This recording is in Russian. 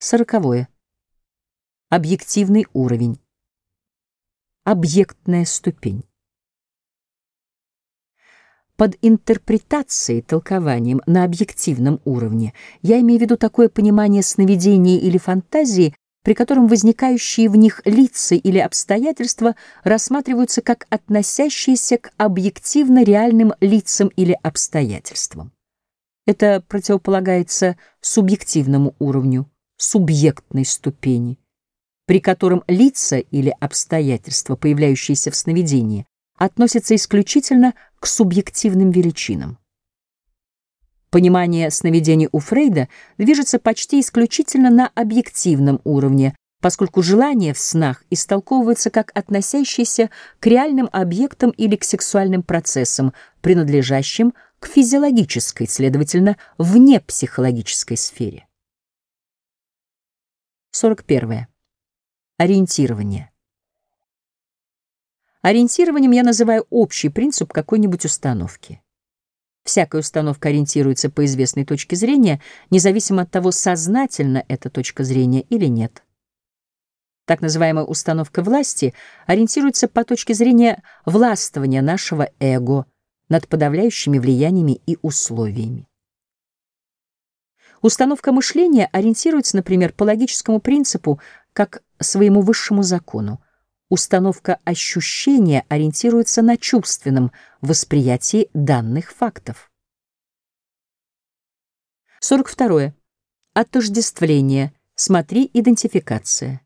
Сороковое. Объективный уровень. Объектная ступень. Под интерпретацией, толкованием на объективном уровне я имею в виду такое понимание сновидения или фантазии, при котором возникающие в них лица или обстоятельства рассматриваются как относящиеся к объективно реальным лицам или обстоятельствам. Это противополагается субъективному уровню, субъектной ступени, при котором лица или обстоятельства, появляющиеся в сновидении, относятся исключительно к субъективным величинам. Понимание сновидений у Фрейда движется почти исключительно на объективном уровне, поскольку желание в снах истолковывается как относящееся к реальным объектам или к сексуальным процессам, принадлежащим к физиологической, следовательно, вне психологической сфере. 41. Ориентирование. Ориентированием я называю общий принцип какой-нибудь установки. Всякая установка ориентируется по известной точке зрения, независимо от того, сознательно эта точка зрения или нет. Так называемая установка власти ориентируется по точке зрения властвования нашего эго над подавляющими влияниями и условиями. Установка мышления ориентируется, например, по логическому принципу как своему высшему закону. Установка ощущения ориентируется на чувственном восприятии данных фактов. 42. Отождествление. Смотри идентификация.